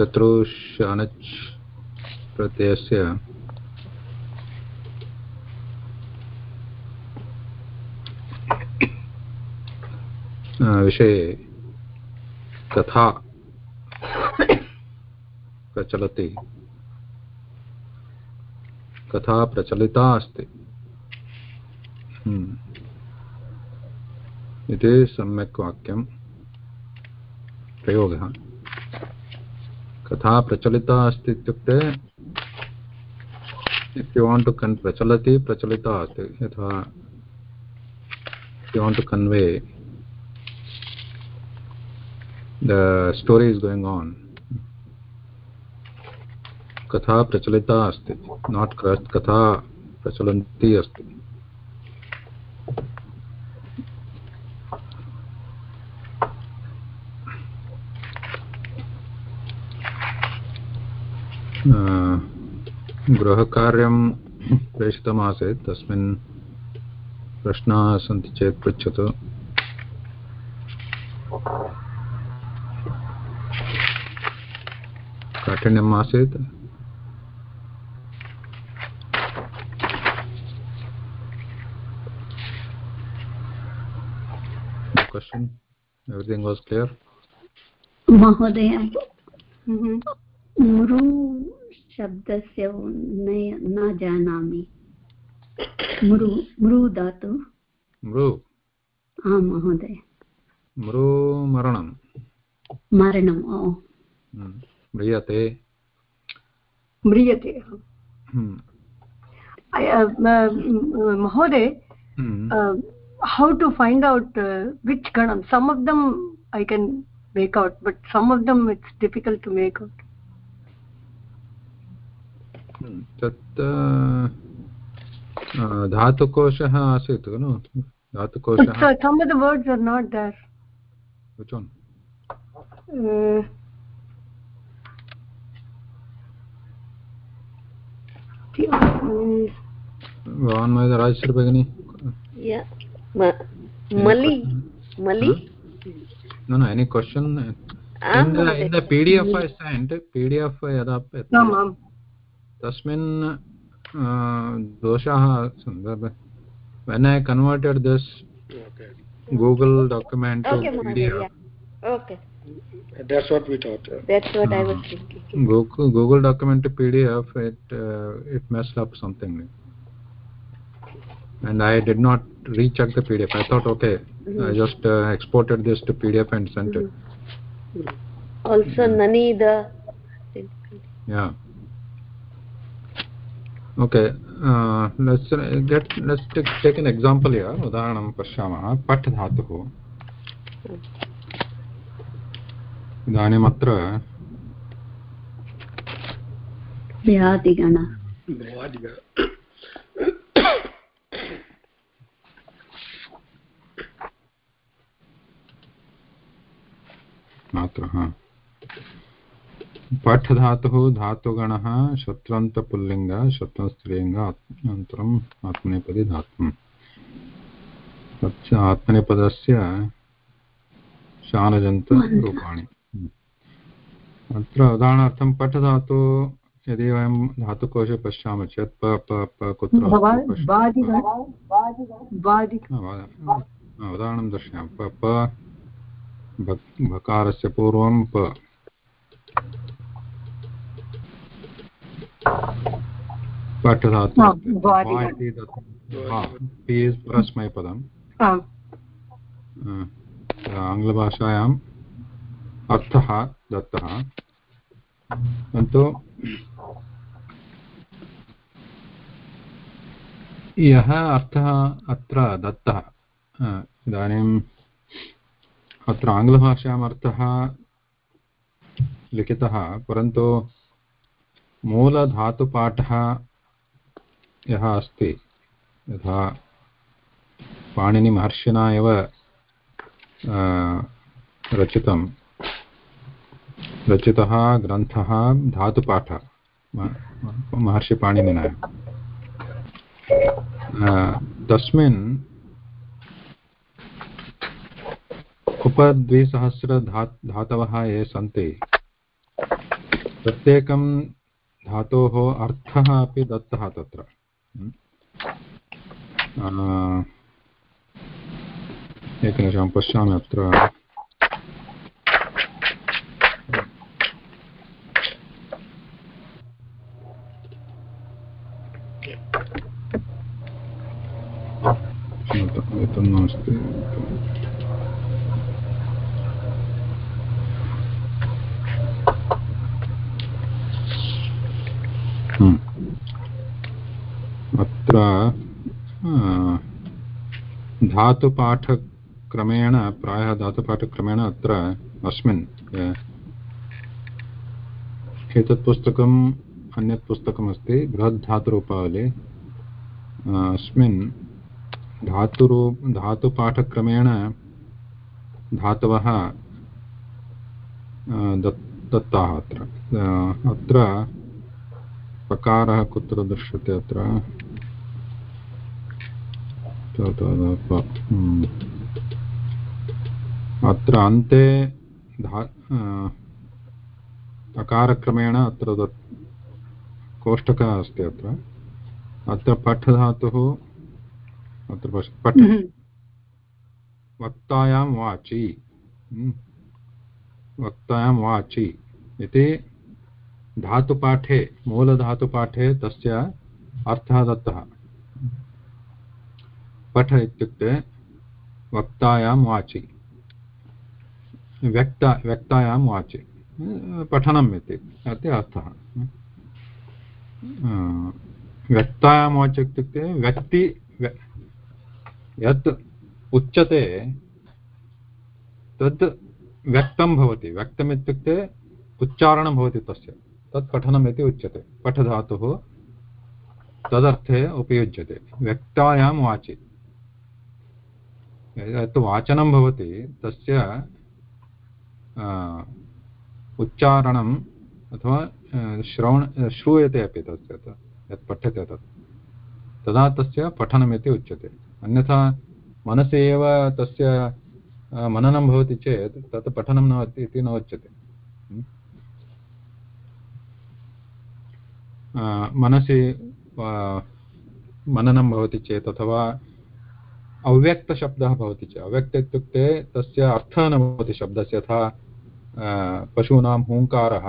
चतुर्ष अनच् प्रत्ययस्य विषये कथा प्रचलति। कथा प्रचलिता अस्ति। हम्म। सम्यक् वाक्यं प्रयोगः। कथा प्रचलिता अस्ति इत्युक्ते इफ् कन् प्रचलति, प्रचलिता अस्ति। यथा convey the story is going on, कथा प्रचलिता अस्ति नाट् कथा प्रचलन्ती अस्ति। गृहकार्यं प्रेषितमासीत्। तस्मिन् प्रश्नाः सन्ति चेत् पृच्छतु। काठिन्यम् आसीत्। Question? Everything was clear? महोदय मृ शब्दस्य न जानामि। मृ मृ मृ। आं महोदय। महोदय how to find out which गणम some of them I can make out but some of them it's difficult तत् धातुकोशः आसीत् खलु? धातुकोशः भवान् राजेश्वर भगिनि न any question P D F I sent P D F यदा tasmin uh, doshah when i converted this okay. google document to pdf. okay. That's what we thought that's what uh, i was hmm. thinking. Google, google document to pdf it uh, it messed up something. And i did not recheck the pdf. I thought okay mm -hmm. i just uh, exported this to pdf and sent mm -hmm. it mm-hmm. also nani the yeah. Okay take an example य उदाहरणं पश्यामः पठ् हाँ इदानीमत्र मात्रः पठ धातुः धातुगणः शत्रन्तपुल्लिङ्ग शत्रस्त्रीलिङ्ग अनन्तरम् आत्मनेपदी धातुम् तच्च आत्मनेपदस्य शानजन्तरूपाणि। अत्र उदाहरणार्थं पठ धातु यदि वयं धातुकोशे पश्यामः चेत् प प प कुत्र उदाहरणं दर्शयामि। प भकारस्य पूर्वं प। परस्मैपदम् आङ्ग्लभाषायाम् अर्थः दत्तः परन्तु यः अर्थः अत्र दत्तः इदानीम् अत्र आङ्ग्लभाषायाम् अर्थः लिखितः परन्तु मूलधातुपाठः यः अस्ति, यथा पाणिनिमहर्षिणा एव रचितं। रचितः ग्रन्थः धातुपाठः महर्षिपाणिनिना तस्मिन् उपद्विसहस्रधा धातवः ये सन्ति, प्रत्येकं धातोः अर्थः अपि दत्तः तत्र। एकनिमिषं पश्यामि अत्र। धातुपाठक्रमेण, प्रायः धातुपाठक्रमेण अत्र अस्मिन् एतत् पुस्तकम् अन्यत् पुस्तकमस्ति बृहद्धातुरूपावली अस्मिन्, धातुरू, धातुपाठक्रमेण धातवः दत्ताः अत्र। अत्र, पकारः कुत्र दृश्यते अत्र? अत्र अन्ते अकारक्रमेण अत्र कोष्टकः अस्ति अत्र। अत्र पठधातुः अत्र पश्य पठ हम्म। वक्तायां वाचि। हम्म। वक्तायां वाचि। इति धातुपाठे मूलधातुपाठे तस्य अर्थः दत्तः। पठ इत्युक्ते वक्तायां वाचि। व्यक्त व्यक्तायां वाचि। पठनम् इति इति अर्थः। व्यक्तायां वाचि इत्युक्ते व्यक्ति यत् उच्यते तत् व्यक्तं भवति। व्यक्तम् इत्युक्ते उच्चारणं भवति तस्य। तत् पठनम् इति उच्यते। पठधातुः तदर्थे उपयुज्यते। व्यक्तायां वाचि। यत् वाचनं भवति, तस्य उच्चारणम् अथवा श्रवण, श्रूयते अपि तस्य यत् पठ्यते तत्। तदा तस्य पठनमिति उच्यते। अन्यथा मनसि एव तस्य मननं भवति चेत्, तत् पठनं न इति न उच्यते। मनसि मननं भवति चेत् अथवा अव्यक्तशब्दः भवति चेत् अव्यक्त इत्युक्ते तस्य अर्थः न भवति शब्दस्य, यथा पशूनां हुङ्कारः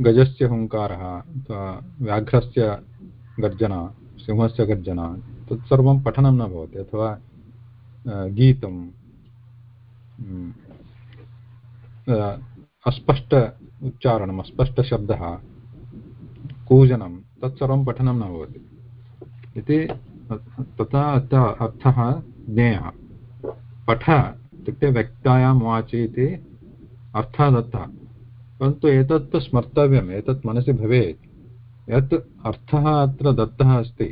गजस्य हुङ्कारः व्याघ्रस्य गर्जना, सिंहस्य गर्जना, तत्सर्वं पठनं न भवति। अथवा गीतम् अस्पष्ट उच्चारणम्, अस्पष्टशब्दः कूजनं तत्सर्वं पठनं न भवति। इति तथा अर्थः ज्ञेयः। पठ इत्युक्ते व्यक्तायां वाचि इति अर्थः दत्तः परन्तु एतत् स्मर्तव्यम्, एतत् मनसि भवेत्। यत् अर्थः अत्र दत्तः अस्ति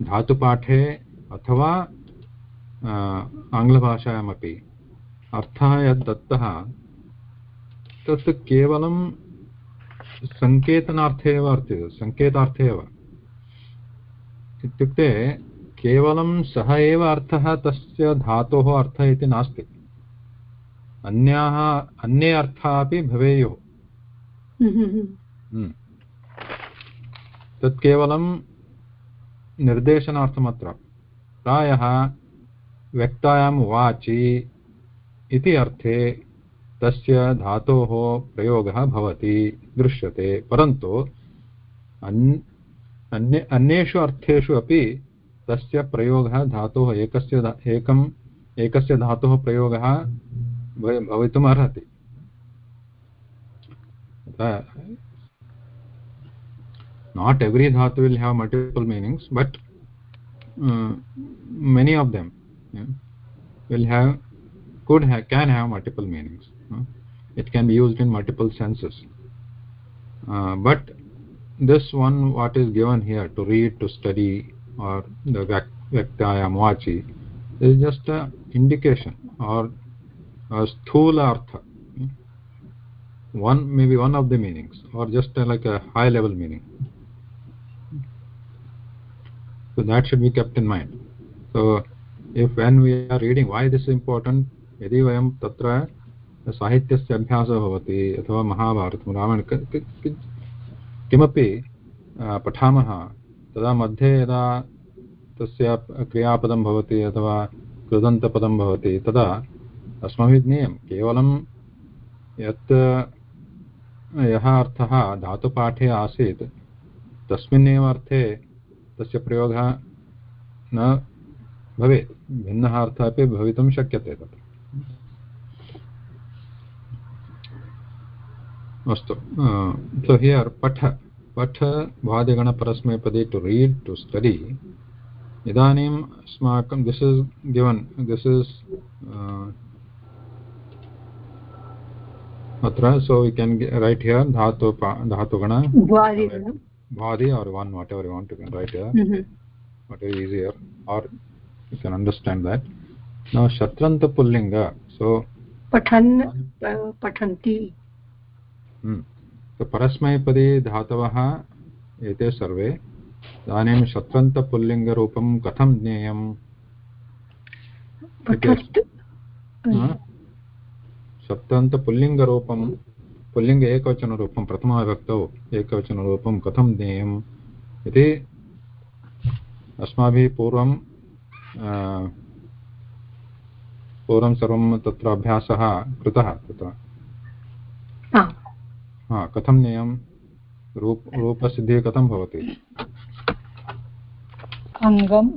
धातुपाठे अथवा आङ्ग्लभाषायामपि अर्थः यद् दत्तः, तत् केवलं सङ्केतनार्थे एव वर्तते सङ्केतार्थे एव। इत्युक्ते केवलं सः एव अर्थः तस्य धातोः अर्थः इति नास्ति। अन्याः अन्ये अर्थाः अपि भवेयुः। हम्म, हम्म। तत् केवलं निर्देशनार्थमत्र प्रायः व्यक्तायां वाचि इति अर्थे तस्य धातोः प्रयोगः भवति दृश्यते परन्तु अन्य अन्यु अर्थु अभी प्रयोग धा एक धा प्रयोग एकस्य धातोः एव्री भवितुम् अर्हति। Not every dhatu will have multiple meanings but many of them will have could can have multiple meanings it can be used in multiple senses but this one what is given here to read to study or the vaktayam vachi is just an indication or a sthula artha one maybe one of the meanings or just a, like a high level meaning so that should be kept in mind so if when we are reading why this is important यदि वयं तत्र साहित्यस्य अभ्यासः भवति अथवा महाभारतं रामायण किमपि पठामः, तदा मध्ये यदा तस्य क्रियापदं भवति अथवा कृदन्तपदं भवति, तदा अस्माभिः ज्ञेयं। केवलं यत् यः अर्थः धातुपाठे आसीत्, तस्मिन्नेव अर्थे तस्य प्रयोगः न भवेत्। भिन्नः अर्थः अपि भवितुं शक्यते अस्तु। सो हियर् पठ पठ भाजगणपरस्मैपदे टु रीड टु स्टडी इदानीम् अस्माकं this is given this is अत्र so we can write here dhatu धातुगण. भादि are one whatever want to can write here what is easier are you can understand that न शत्रन्तपुल्लिङ्ग सो पठन् पठन्ति hmm so parasmayapade धातवः एते सर्वे। इदानीं शत्रन्तपुल्लिङ्गरूपं कथं ज्ञेयम्? शत्रन्तपुल्लिङ्गरूपं पुल्लिङ्ग एकवचनरूपं प्रथमाविभक्तौ एकवचनरूपं कथं ज्ञेयम्? इति अस्माभिः पूर्वं पूर्वं सर्वं तत्र अभ्यासः कृतः तत्र। हा कथं ज्ञेयं रूप रूपसिद्धिः कथं भवति? अङ्गं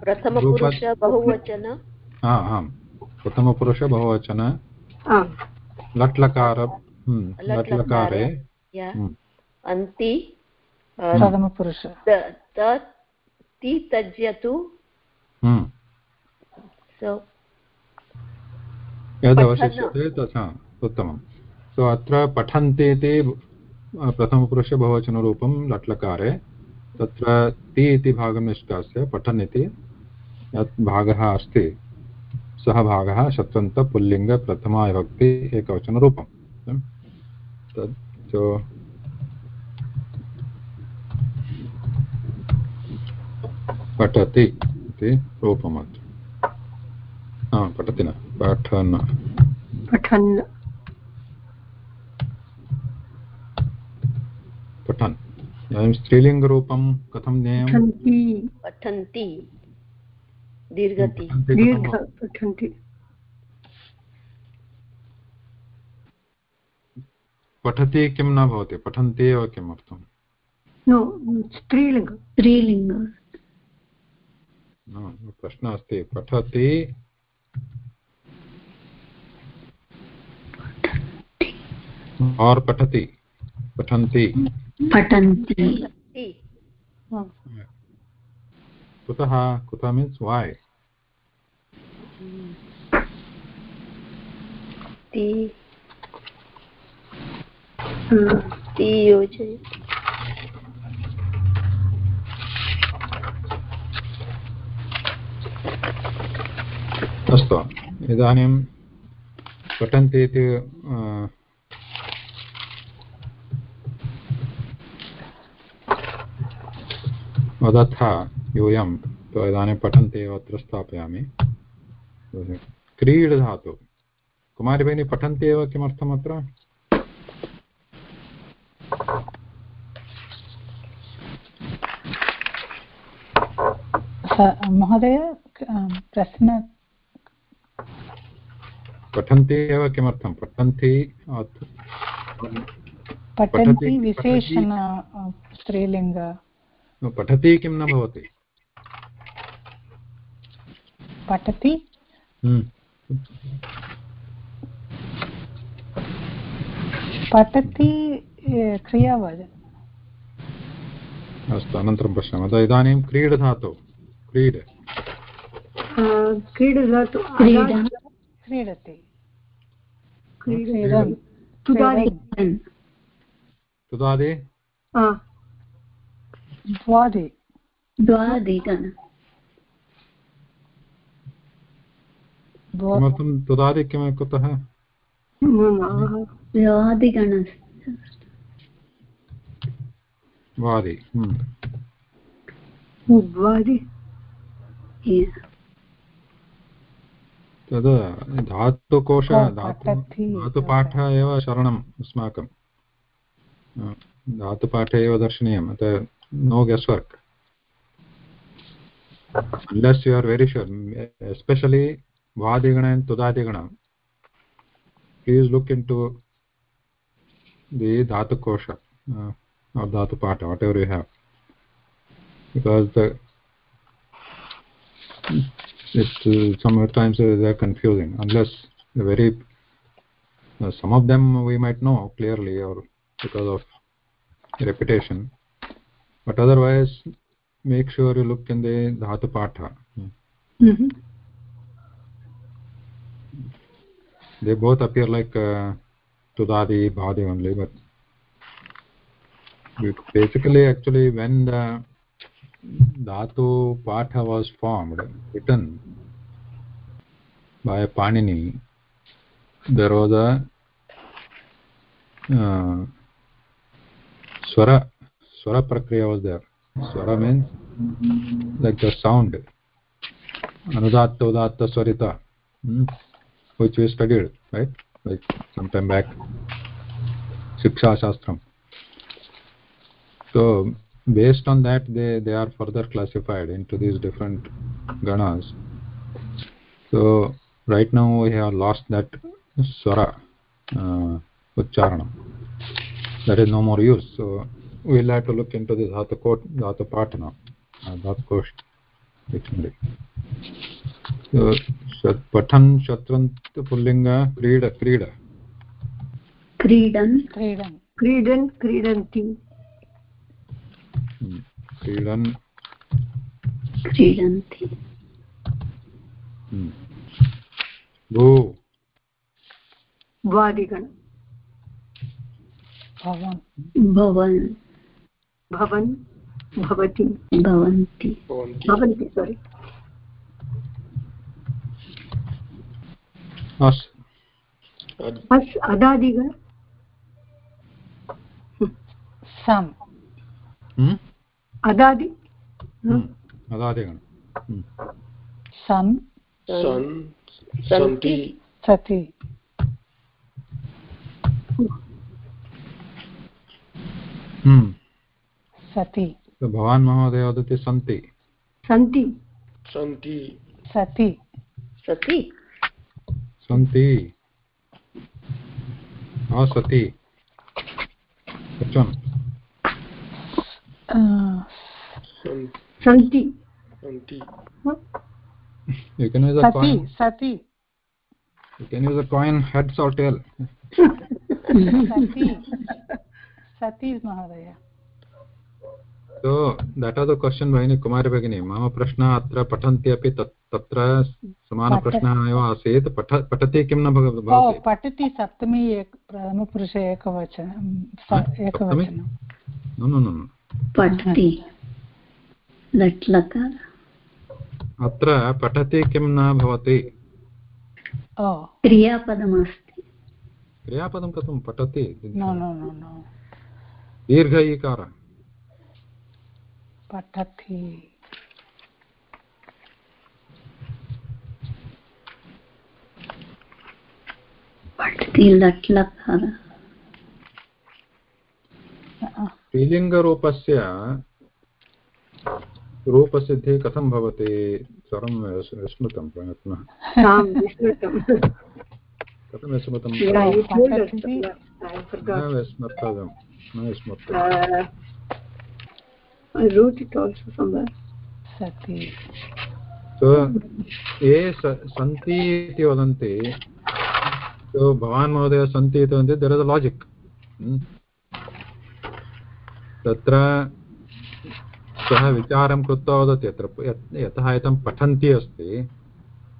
प्रथमपुरुष बहुवचन। आम् प्रथमपुरुष बहुवचन। लट्लकार हम्म, लट्लकारे हम्म। अन्ति प्रथमपुरुष। ति त्यजतु हम्म। यदवशिष्यते तथा उत्तमं सो अत्र पठन्ति इति प्रथमपुरुषे बहुवचनरूपं लट्लकारे। तत्र ति इति भागं निष्कास्य, पठन् इति। यत् भागः अस्ति, सः भागः शत्रन्तपुल्लिङ्गप्रथमाविभक्ति एकवचनरूपं तत् पठति इति रूपमत्र। पठति न। पठन्। पठन्। पठन्। इदानीं स्त्रीलिङ्गरूपं कथं ज्ञेयं पठन्ति। दीर्घति। पठन्ति पठति किं न भवति? पठन्ति एव किमर्थं नो स्त्रीलिङ्ग। स्त्रीलिङ्ग। प्रश्नः अस्ति। पठति। और पठति। पठन्ति। पठन्ति। कुतः कुतः मीन्स् वाय् अस्तु। इदानीं पठन्ति इति वदथ यूयं तो इदानीं पठन्ति एव अत्र स्थापयामि। क्रीड धातु कुमारी भगिनी पठन्ति एव किमर्थम् अत्र? महोदय प्रश्न पठन्ति एव किमर्थं पठन्ति पठन्ति विशेषण स्त्रीलिङ्ग। पठति किं न भवति? पठति? हम्म। पठति क्रियावद अस्तु अनन्तरं पश्यामः। अतः इदानीं क्रीड। धातु क्रीड क्रीड धातु क्रीडति। तुदादि द्वादि। द्वादिगण किमर्थं तुदादि किं कुतः? वादि वादि तद् धातुकोश। धातुपाठ एव शरणम् अस्माकं। धातुपाठे एव दर्शनीयम्। अतः no guesswork. Unless you are very sure especially vadigana and tudadigana please look into the dhatu kosha uh, or dhatu pata whatever you have. Because the it uh, sometimes they are confusing. Unless very uh, some of them we might know clearly or because of repetition but otherwise make sure you look in the dhatu patha Mhm. they both appear like uh, tudadi bhadi only but basically actually when the dhatu patha was formed written by panini there was a uh, swara swara prakriya was there swara means like the sound anudatta udatta swarita hmm? which we studied right like some time back shiksha shastram so based on that they they are further classified into these different ganas so right now we have lost that swara uh, uchcharanam that is no more use so we'll have to look into this dhatu kot dhatu patana uh, dhatu kosh dictionary so shat pathan shatrant pullinga krida krida क्रीडन् क्रीडन् क्रीडन् क्रीडन्ति Hmm. kridan क्रीडन्ति hmm. bhu द्वादिगण भवन् भवन् भवन् भवति। भवन्ति। भवन्ति। सोरि अस्। अदादिगण। सन् hmm? अदादि। hmm. adadigan hmm. सन्। सन्। सन्ति। सति। hmm. सति bhavan mahoday vadati santi सन्ति सन्ति सति सति santi asati which one अ, सन्- सन्ति सन्ति you can use a सति coin सति you can use a coin heads or tail सति सति महोदय so that was the question भगिनी कुमारी भगिनी। मम प्रश्नः अत्र पठन्ति अपि तत् तत्र समानप्रश्नः एव आसीत्। पठ पठति किं न भवति? पठति सप्तमी एक प्रथमपुरुषे एकवचनं स- एकवचनं। no no no no पठति। लट् लकार अत्र पठति किं न भवति? ओ। क्रियापदमस्ति। क्रियापदं कथं? पठति। No no no no. दीर्घ ईकार पठति पठति लट् स्त्रीलिङ्गरूपस्य रूपसिद्धिः कथं भवति? सर्वं विस्मृतं विस्मृतं कथं विस्मृतं? न विस्मर्तव्यं न विस्मर्तव्यम् I wrote it also somewhere. सति। so ये स- सन्ति इति वदन्ति। so भवान् महोदय सन्ति इति वदन्ति देर् इस् अ लाजिक् तत्र सः विचारं कृत्वा वदति अत्र यतः एतं पठन्ति अस्ति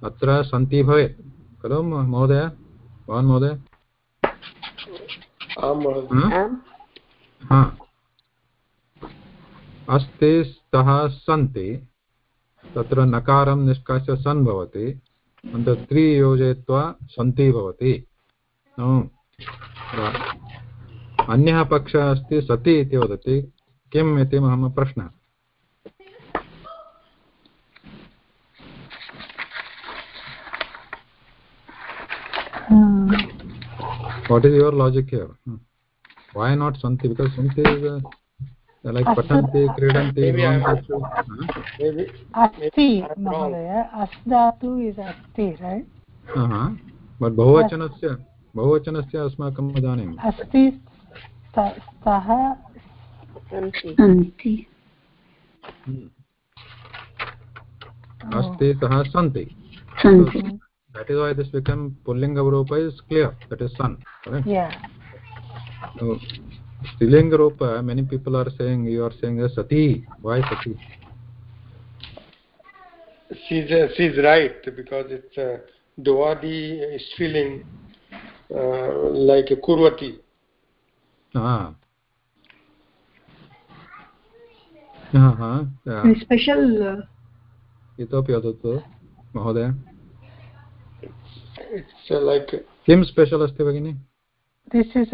अत्र सन्ति भवेत्। खलु महोदय? भवान् महोदय आं महोदय हम्म? आम् हा अस्ति स्तः सन्ति। तत्र नकारं निष्कास्य सन् भवति। अनन्तरं त्रि योजयित्वा सन्ति भवति। अन्यः पक्षः अस्ति सति इति वदति। किम् इति मम प्रश्नः। what is your logic here? Hmm. why not santi because like पठन्ति क्रीडन्ति अस्ति महोदय अस्दातु इदस्ति बहुवचनस्य बहुवचनस्य अस्माकम् इदानीम् अस्ति स्तः सन्ति। अस्ति सः सन्ति। That is why this become पुल्लिङ्गरूप इस् क्लियर् दट् इस् सन् strilinga rupa many people are saying you are saying sati why sati she's uh, she's right because it's uh, Dwadi is feeling uh, like a Kurvati. ah हा हा special इतोपि वदतु महोदय It's uh, like किं special अस्ति भगिनि this is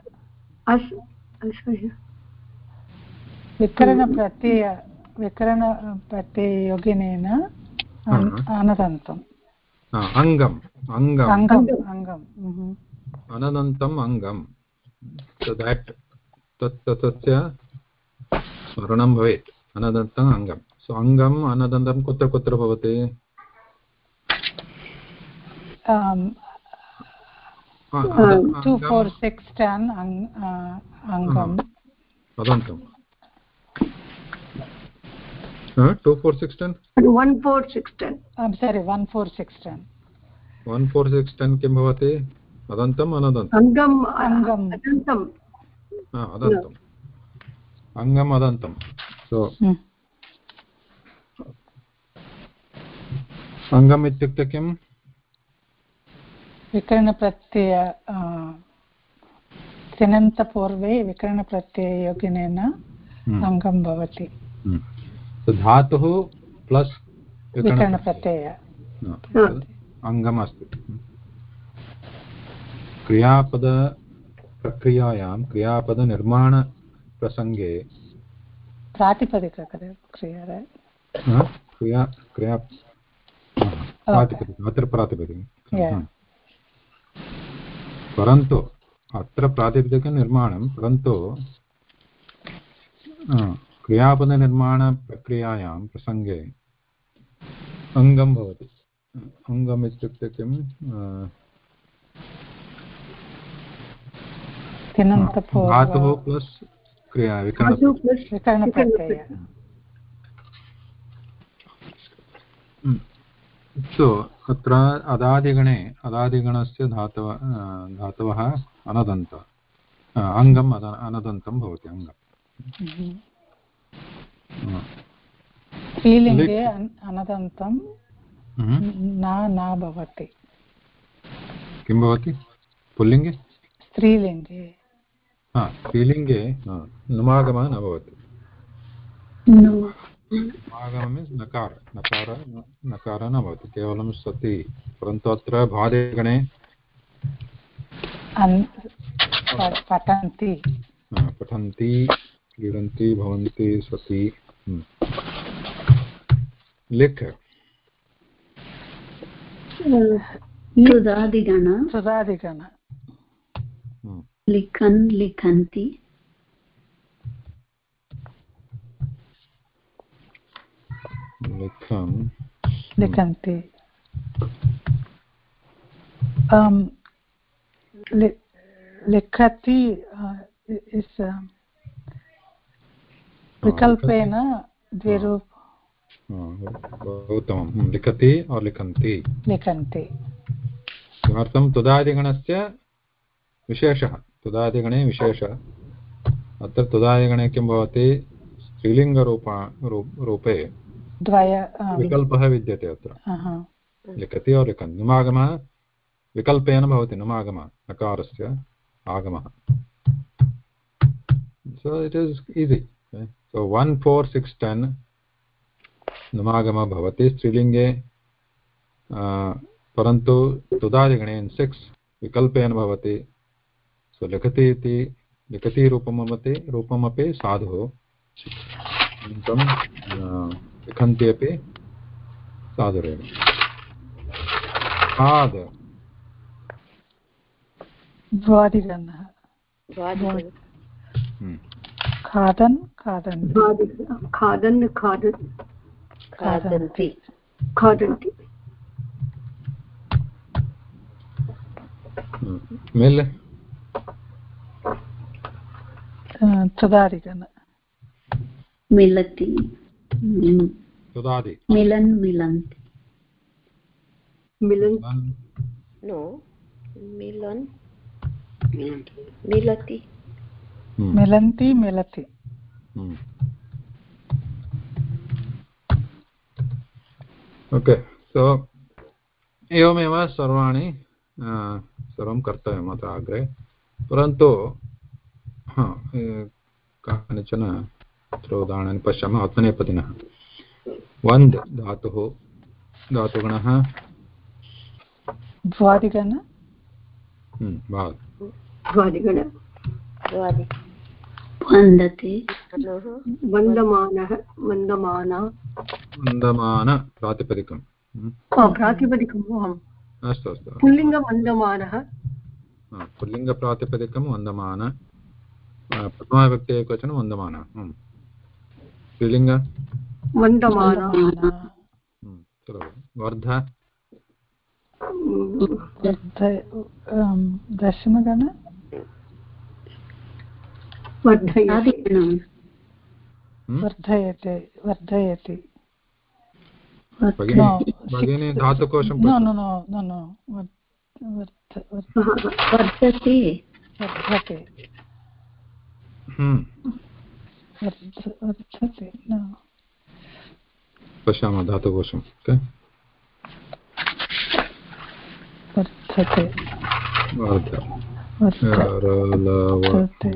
अस् विकरणप्रत्यय विकरणप्रत्यययोगिनेन अन्- अनदन्तम् अङ्गम् अङ्गम् अङ्गम् अङ्गम्. अनदन्तम् अङ्गम् तत् तस्य स्मरणं भवेत्। अनदन्तम् अङ्गं सो अङ्गम् अनदन्तं कुत्र कुत्र भवति? हा, अङ्गम्, six, ten, ang- uh, angam. अदन्तम् two four six ten one four six ten I'm sorry, one, four, six, ten. One four six ten किं भवति? अदन्तम् अनदन्तम् अङ्गम् अङ्गम्. अदन्तं। अदन्तम् अङ्गम् अदन्तं। सो Hmm. अङ्गम् इत्युक्ते किम्? विकरणप्रत्यय तिङन्तपूर्वे विकरणप्रत्यययोगिनेन हम्म, अङ्गं भवति हम्म। धातुः प्लस् विकरणप्रत्यय अङ्गम् अस्ति क्रियापदप्रक्रियायां क्रियापदनिर्माणप्रसङ्गे प्रातिपदिकक्रिया? क्रिया क्रिया प्रातिपदिकम् अत्र प्रातिपदिकं Yeah. हा। परन्तु अत्र प्रातिपदिकनिर्माणं परन्तु क्रियापदनिर्माणप्रक्रियायां प्रसङ्गे अङ्गं भवति। अङ्गम् इत्युक्ते किम्? आ, धातुः प्लस् क्रिया विकरण सो अत्र अदादिगणे अदादिगणस्य धातव धातवः अनदन्त अङ्गम् अद अनदन्तं भवति अङ्गम्। Mhm. स्त्रीलिङ्गे अनदन्तं mhm. न न भवति। किं भवति? पुल्लिङ्गे? स्त्रीलिङ्गे। हा स्त्रीलिङ्गे नुमागमः न भवति। नुमागमः मीन्स् नकार नकार न- नकार न भवति केवलं सति परन्तु अत्र भादेगणे पठन्ति पठन्ति क्रीडन्ति भवन्ति सति। लिख सुधादिगण हम्म। लिखन् लिखन्ति लिखन्। लिखन्ति। लिखति uh, विकल्पेन द्विरूप। उत्तमं लिखति और लिखन्ति। लिखन्ति। किमर्थं? तुदादिगणस्य विशेषः। तुदादिगणे विशेषः। अत्र तुदादिगणे किं भवति? स्त्रीलिङ्गरूपा रूप- रूपे। द्वय विकल्पः विद्यते अत्र. लिखति और लिखन् नुमागमः विकल्पेन भवति नुमागमः नकारस्य आगमः so it is easy okay? so 1 4 6 10 नुमागमः भवति स्त्रीलिङ्गे परन्तु तुदादिगणे सिक्स् विकल्पेन भवति सो लिखति इति लिखति रूपमपि रूपमपि साधुः अनन्तरं लिखन्ति अपि साधुरेव खाद् द्वादिगणः खादन् खादन् खादन् खादन् खादन्ति खादन्ति मिल् तदादिगण मिलति तुदादि मिलन्। मिलन्ति मिलन्। नो। मिलन्। मिलति। Hmm. मिलन्ति मिलति। ओके सो एवमेव सर्वाणि सर्वं कर्तव्यम् अत्र अग्रे परन्तु हा, कानिचन अत्र उदाहरणानि पश्यामः आत्मनेपदिनः वन्द् धातुः धातुगणः। द्वादिगण? हम्म, द्वादिगण। वन्दते। वन्दमानः वन्दमाना। वन्दमान प्रातिपदिकं हम्म, प्रातिपदिकम् अहम्। अस्तु अस्तु पुल्लिङ्गवन्दमानः पुल्लिङ्गप्रातिपदिकं वन्दमान। अ, एकवचनं वन्दमान। हम्म। स्त्रीलिङ्ग वन्दमाना हम्म, वर्ध दशमगण हम्म? वर्धयते वर्धयति भगिनी धातुकोशं no no no no no वर्ध वर्ध वर्धते वर्धते हम्म, वर्ध न पश्यामः धातुकोशम् ओके वर्धते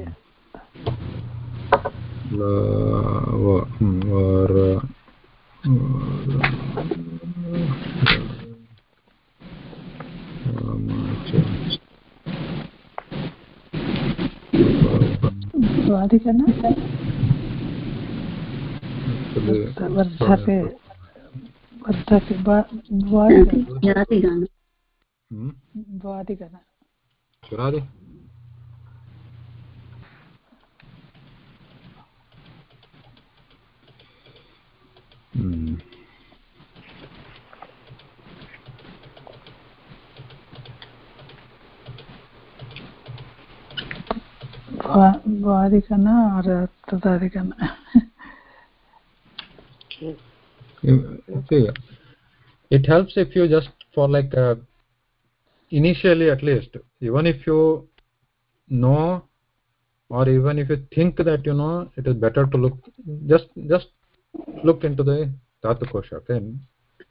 ल, व, हम्म, वर, वर, राम, च, द्वादिगण वर्धते वर्धते द्वादिगण आदिगणं हम्म, हम्म, द्वादिगण और तदादिगण it helps if you just for like uh, initially at least even if you know or even if you think that you know it is better to look just just look into the dhatu kosha okay?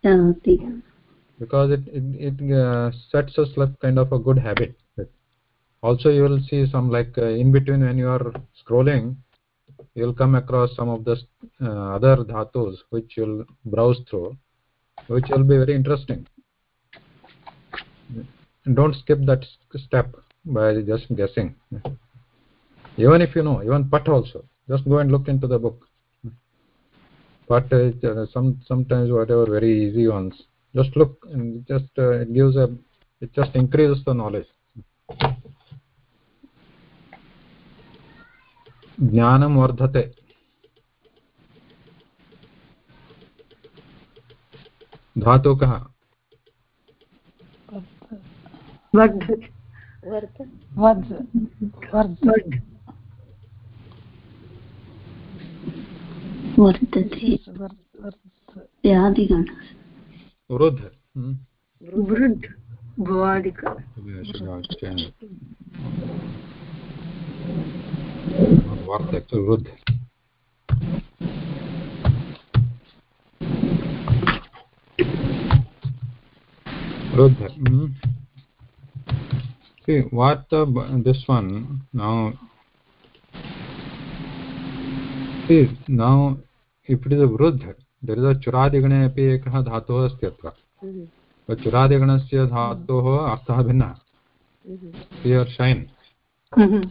Yeah, yeah. because it it, it uh, sets us like kind of a good habit. Also you will see some like uh, in between when you are scrolling you will come across some of the uh, other dhatus which you'll browse through which will be very interesting. Don't skip that step by just guessing. Even if you know even pat also just go and look into the book. But uh, some sometimes whatever very easy ones just look and just uh, it gives a it just increases the knowledge ज्ञानं वर्धते। धातु कः वृद्ध। वृद्ध। भुवादिक। वार्धक्यविरुद्ध विरुद्ध वार्त this one now now it is वृद्ध। दर् इस् अ चुरादिगणे अभी एक धा अस्त हम्म। चुरादिगण से धा अर्थ भिन्न। शैन् hmm.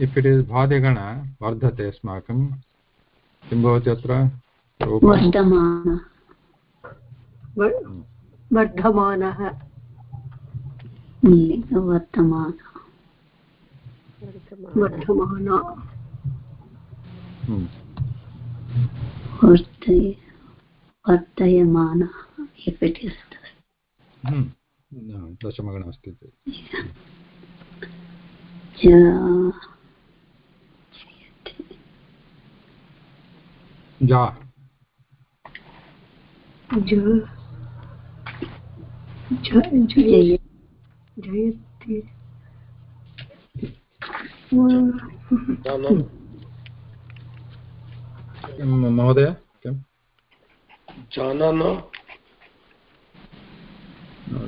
if it is bhadigana vardhate अस्माकं किं भवति अत्र वर्धमानः वर- वर्धमानः वर्धमान हम्म, वर्धय वर्धयमानः if it is हम्म, न, दशमगण अस्ति चेत् ja जा। ज। ज- जय- जयति महोदय किं जानान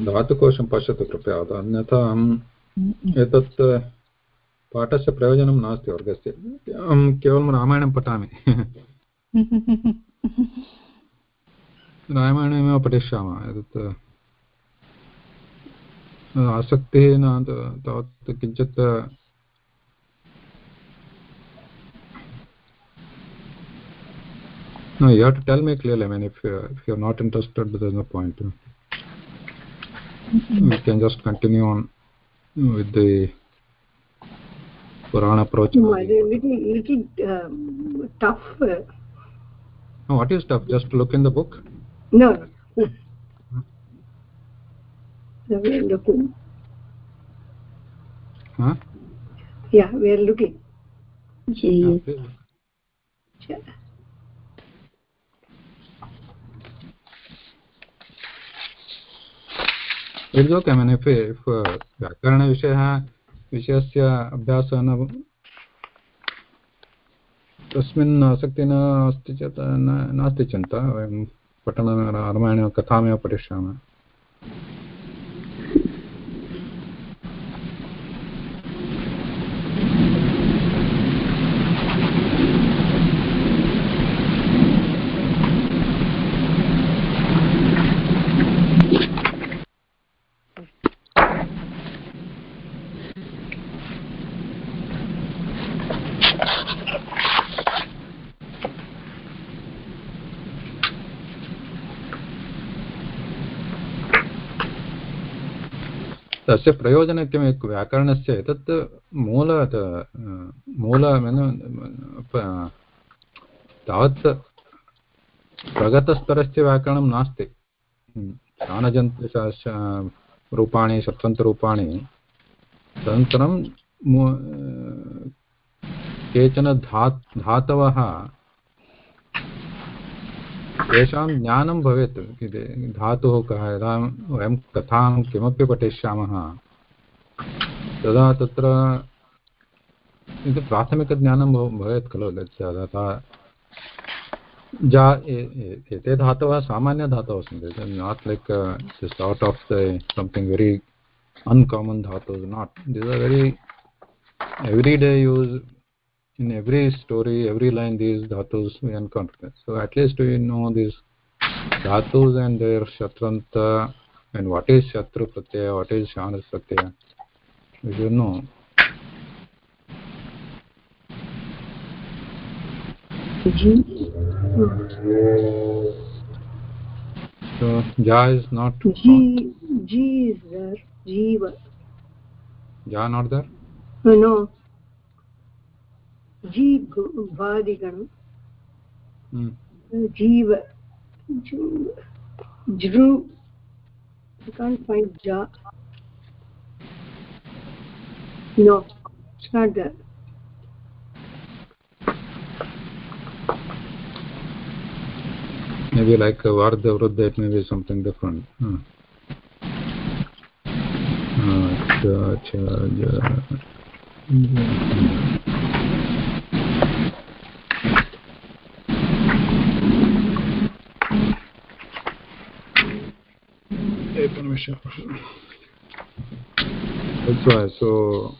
धातुकोशं पश्यतु कृपया अन्यथा अहम् एतत् पाठस्य प्रयोजनं नास्ति वर्गस्य। अहं केवलं रामायणं पठामि। रामायणमेव पठिष्यामः एतत् आसक्तिः न तावत् किञ्चित् No, you have to tell me clearly. I mean, if you're, if you're not interested, there's no point. We can just continue on with the Purana approach. No, it is little little um, tough. uh, No, what is tough? Just look in the book. No, no. So we are looking. Huh? Yeah, we are looking. Yeah, जय please. It's okay. I mean, if, if uh, व्याकरणविषयः विषयस्य अभ्यासः न तस्मिन् आसक्तिः न अस्ति चेत् नास्ति चिन्ता वयं पठनं रामायणकथामेव पठिष्यामः। तस्य प्रयोजनं किम् व्याकरणस्य एतत् मूल मूल तावत् प्रगतस्तरस्य व्याकरणं नास्ति। शानजन्त रूपाणि शत्रन्तरूपाणि तदनन्तरं केचन धा, धातवः तेषां ज्ञानं भवेत्। धातुः कः? यदा वयं कथां किमपि पठिष्यामः, तदा तत्र प्राथमिकज्ञानं भव- भवेत् खलु तथा जा एते धातवः सामान्यधातवः सन्ति। Not like this out of the something very uncommon dhatus not, these are very everyday use in every story every line these dhatus we encounter so at least we know these dhatus and their shatranta and what is shatru pratyaya what is shana pratyaya we should know so ja is not G, G is there. Jiva. ja not there No, no. Hmm. Jiva. Ju- Jru. I can't find Ja. no it's not there maybe like uh, vardha vruddha it may be something different hmm. Acha, acha, ja, ja. Krishna. That's why, so...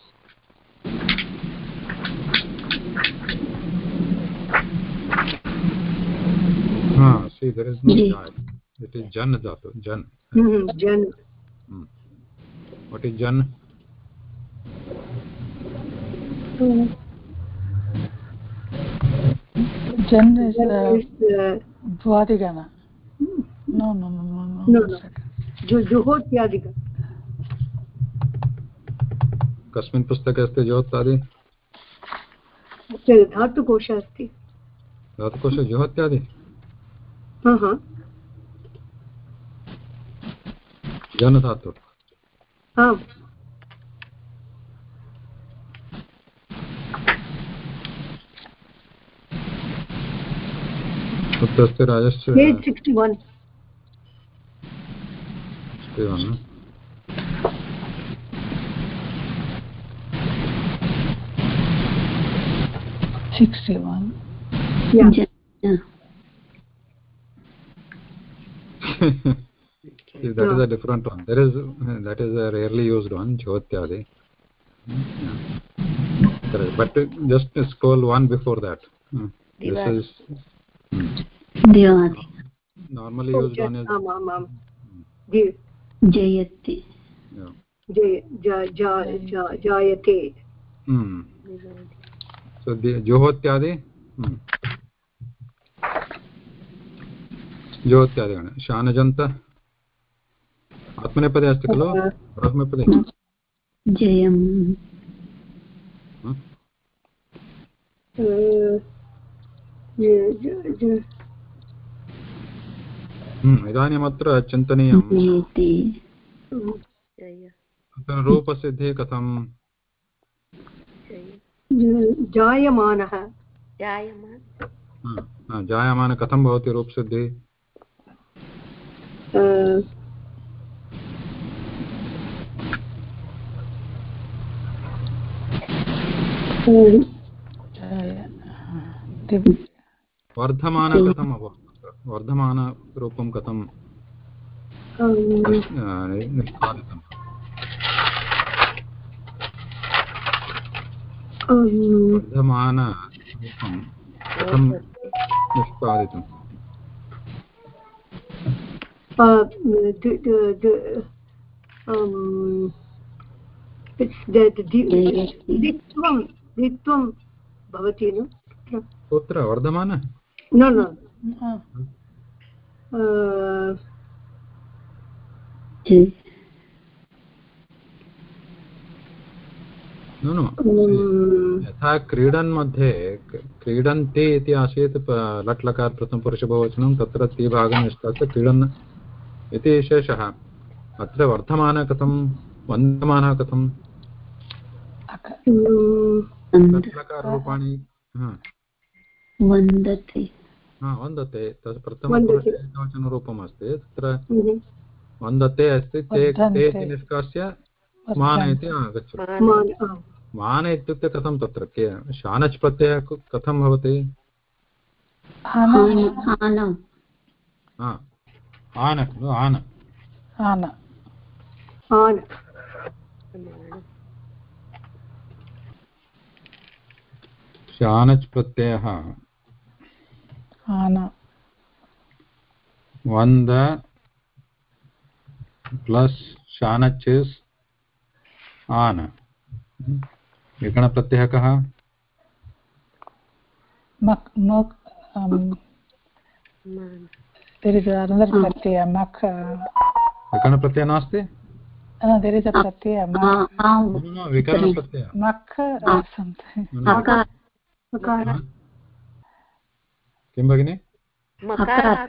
Hmm. Ah, see, there is no child. It is Jan Dhatu, Jan. Mm -hmm, jan. Hmm. What is Jan? Mm. Jan is uh, uh Dvadigana. No, no, no, no, no. no, no. Juhoत्यादिक कस्मिन् पुस्तके अस्ति ज्योत्यादि धातुकोश अस्ति। धातुकोश ज्योत्यादि हा हा। जन धातु आम् कुत्र अस्ति राजश्च सिक्स्टि वन् अस्ति Sixty-one. Yeah. that is a different one. There is that is a rarely used one, Jyotyadi. Correct. But uh, just scroll one before that. Hmm. This is hmm. दिवादि normally used one is जयति। Yeah. जय जा- जा- जा- जायते। Hmm. Jyotyadi. Hmm. ज्योत्यादिगण शानजन्त। आत्मनेपदे अस्ति खलु? आत्मनेपदे। जयं Hmm? अ, ज- ज- ज- Hmm. इदानीमत्र चिन्तनीयं रूपसिद्धिः कथं जायमानः। जायमान। हा, हा, जायमान कथं भवति रूपसिद्धिः? वर्धमान कथम् अभवत् वर्धमानरूपं कथं? निष्पादितम् वर्धमानरूपं कथं निष्पादितम् भवति न? कुत्र वर्धमान? न। यथा क्रीडन् मध्ये क्रीडन्ति इति आसीत् प- लट् लकार प्रथमपुरुषबहुवचनं तत्र ति भागं निष्कास्य क्रीडन् इति विशेषः। अत्र वर्धमानः कथं वन्दमानः कथं? aka- um, वन्द लट् लकाररूपाणि हा, वन्दति। हा, वन्दते. तत् वन्दते। प्रथमपुरुषे एकवचनरूपम् अस्ति तत्र. वन्दते अस्ति ते ते इति निष्कास्य मान इति आगच्छति. मान. इत्युक्ते कथं तत्र? के शानच् प्रत्ययः कथं भवति? आन आन आन खलु आन आन शानच् प्रत्ययः Ana. वन्द प्लस् शानच् इस् आन विकरणप्रत्ययः कः Mak. Mak. Um, मान there is another pratyaya. Mak. Uh, विकरणप्रत्ययः नास्ति no, किं भगिनि मकार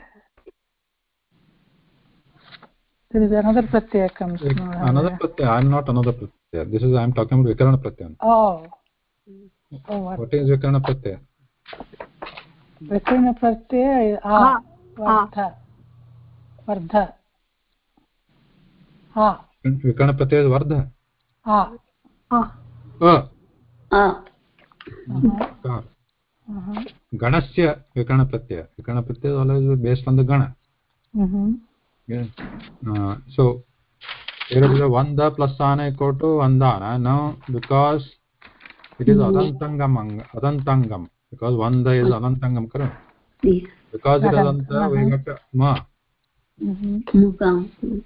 There is another pratyaya comes. Another pratyaya. I am not another pratyaya. This is I am talking about Vikarana pratyaya. Oh. Oh, what? What is Vikarana pratyaya? Vikarana pratyaya is Ah. ah. Vardha. Vardha. Ah. Vikarana pratyaya is Vardha. Ah. Ah. A. Uh Kar. Uh-huh. Ganasya Vikarana pratyaya. Vikarana pratyaya is always based on the Gana. Mm-hmm. Yeah. Uh, so here it is a Vanda plus Ana equal to Vandana. Now because it is Adantangam, Adantangam. Because Vanda is Adantangam, correct? yes Because it is Adant- Adanta, we have to Ma. Mm-hmm. मुगां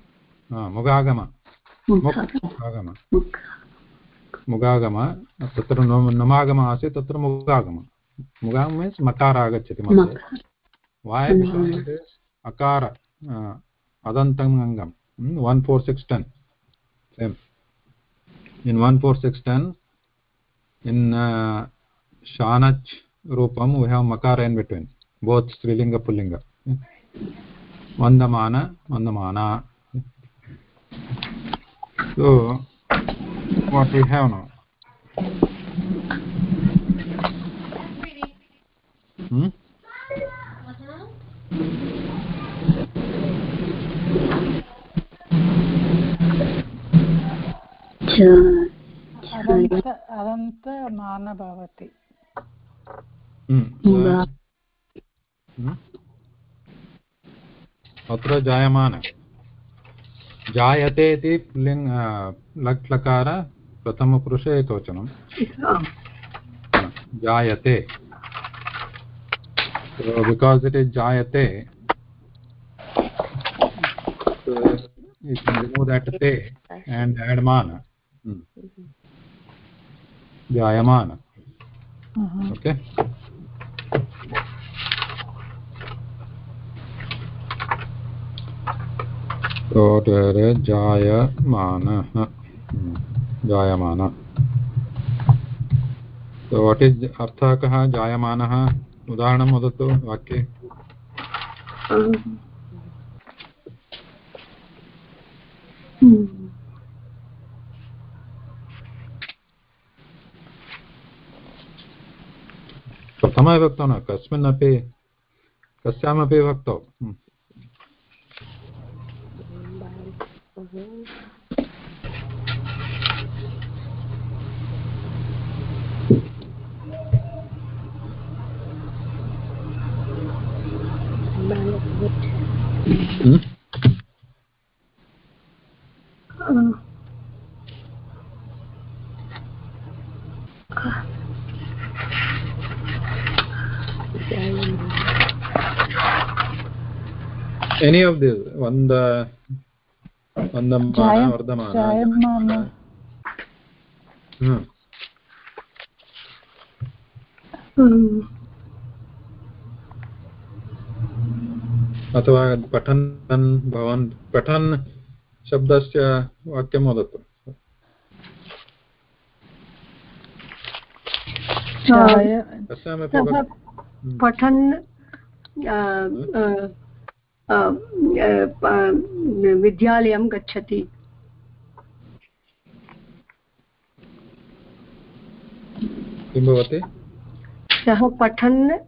Uh, Mugagama. Muk. मुखा Mugagama. मुख मुगागम तत्र no- नमागम आसीत् तत्र मुगागम मुगाम means मकार आगच्छति वाय अकार अदन्तम् अङ्गं one four six ten same in one four six ten in शानच् रूपं वी हेव् मकार इन् बिट्वीन् बोत् स्त्रीलिङ्ग पुल्लिङ्ग। वन्दमान वन्दमाना। अदन्तमान भवति Hmm. Hmm? अत्र जायमान जायते इति लिङ् लट् लकार प्रथमपुरुषे एकवचनं Ah. जायते so because it is jayate so you can remove that te and add mana hmm. jayamana Uh-huh. okay so there jayamanah Hmm. jayamana so what is अर्थः कः जायमानः उदाहरणं वदतु वाक्ये Um, hmm. न कस्मिन्नपि कस्यामपि विभक्तौ any of these vanda vandamana vardhamana Jayamana. Hmm. hmm. अथवा पठन् भवान् पठन् शब्दस्य वाक्यं वदतु। पठन् विद्यालयं गच्छति। किं भवति? सः पठन्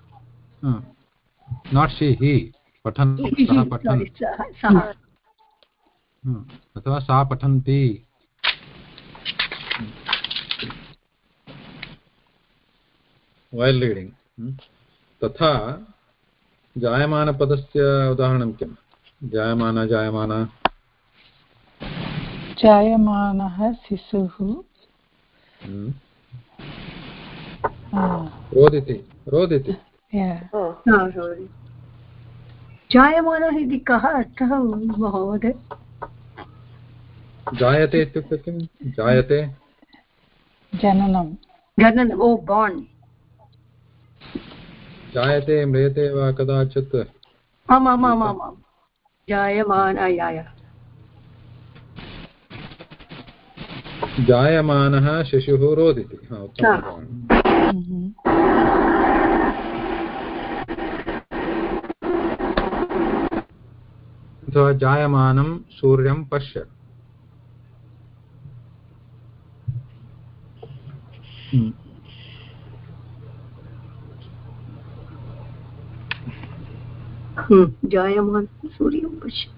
not she he. पठन् सः हा. अथवा सा पठन्ति reading. Hmm. तथा जायमानपदस्य उदाहरणं किं जायमान जायमान जायमानः शिशुः रोदिति रोदिति जायमानः इति कः अर्थः महोदय जायते इत्युक्ते किं जायते जननं जननम् ओ बाण्ड् जायते म्रियते वा कदाचित् आमामामामां जायमानायाय जायमानः शिशुः रोदिति हा, उत्तमं। Mhm. अथवा जायमानं सूर्यं पश्य। सूर्यं पश्य।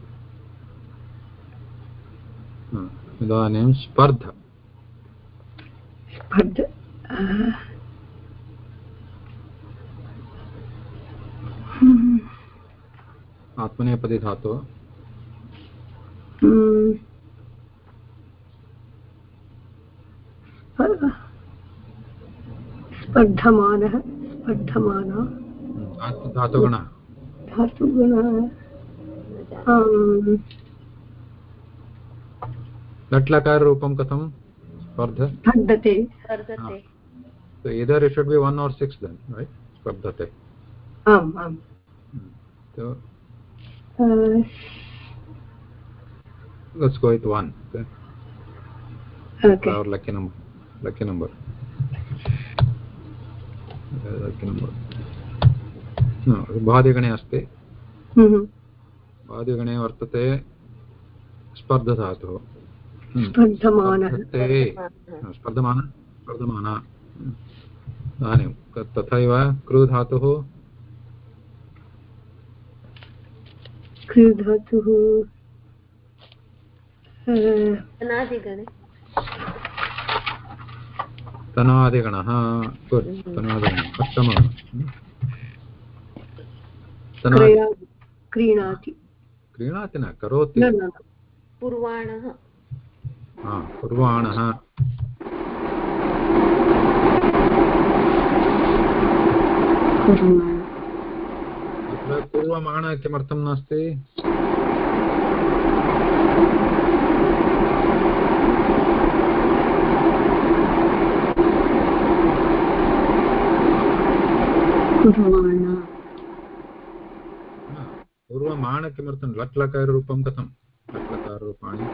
इदानीं स्पर्ध। स्पर्ध आत्मनेपदी धातु। स्पर्धमानः स्पर्धमाना धातुगुणः लट्लकाररूपं कथं स्पर्ध स्पर्धते वर्धते so either it should be one or six then right spardhate आम् आम् so let's go with one okay okay our lucky number lucky number Uh, lucky number no अस्ति हम्म, वर्तते स्पर्धधातुः हम्म, स्पर्धमान इदानीं तथैव क्रुधातुः क्रीधातुः आ, अनादिगणे तनादिगणः गुड् तनादिगणः अष्टमः क्रीणाति। क्रीणाति न करोति। पूर्वाणः। हा अत्र कुर्वमाण किमर्थं नास्ति? कुर्वाण हा, कुर्वमाण किमर्थं लट्लकाररूपं कथं? लट्लकाररूपाणि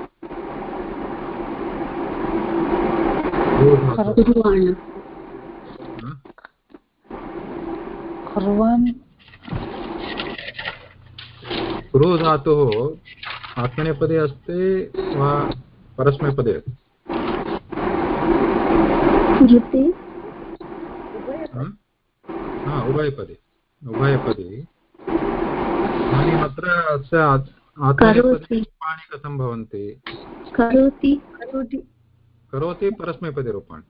कुरु धातुः आत्मनेपदे अस्ति वा परस्मैपदे अस्ति? उभयपदे उभयपदे। इदानीम् अत्र अस्य आत्- रूपाणि कथं भवन्ति? करोति। करोति। करोति परस्मैपदे रूपाणि।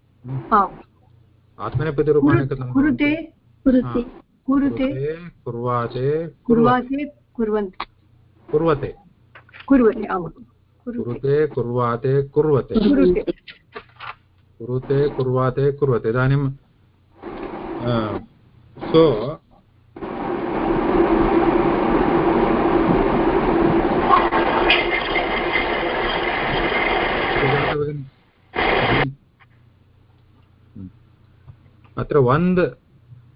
आम्। आत्मनेपदे रूपाणि कथं कुरुते कुरुते। कुरुते। कुरुते कुर्वाते कुर्वते कुर्वाते कुर्वन्ति। कुर्वते। कुर्वते कुरुते। कुरुते कुर्वाते कुर्वते। कुरुते। कुरुते कुर्वाते कुर्वते। इदानीं सो अत्र वन्द्